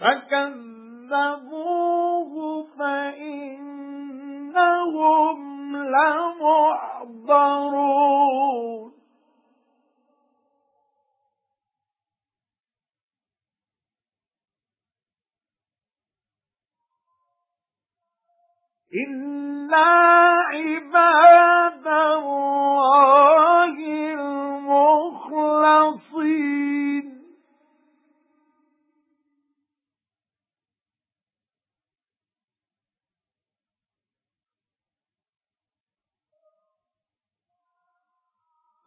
فَكَذَّبُوهُ فَإِنَّهُمْ لَمُحْضَرُونَ إِلَّا عِبَادَ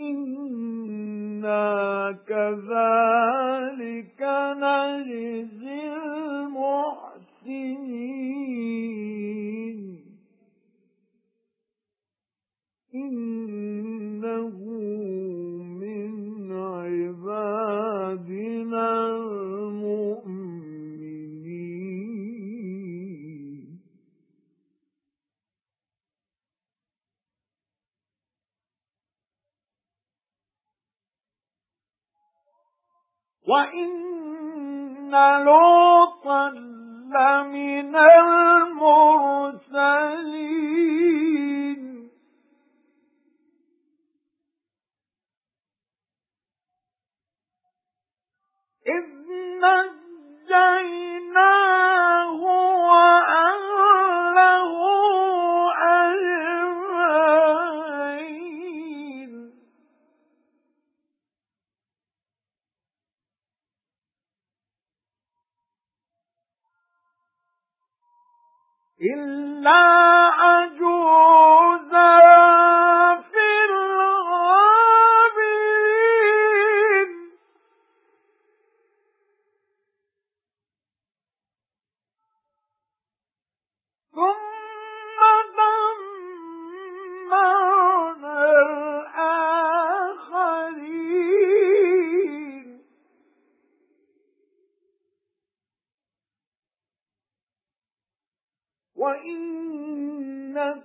إنا كذلك وَإِنَّ لُوطًا لَمِنَ الْمُرْسَلِينَ إِذْ إِلَّا عَجُوزًا وَإِنَّ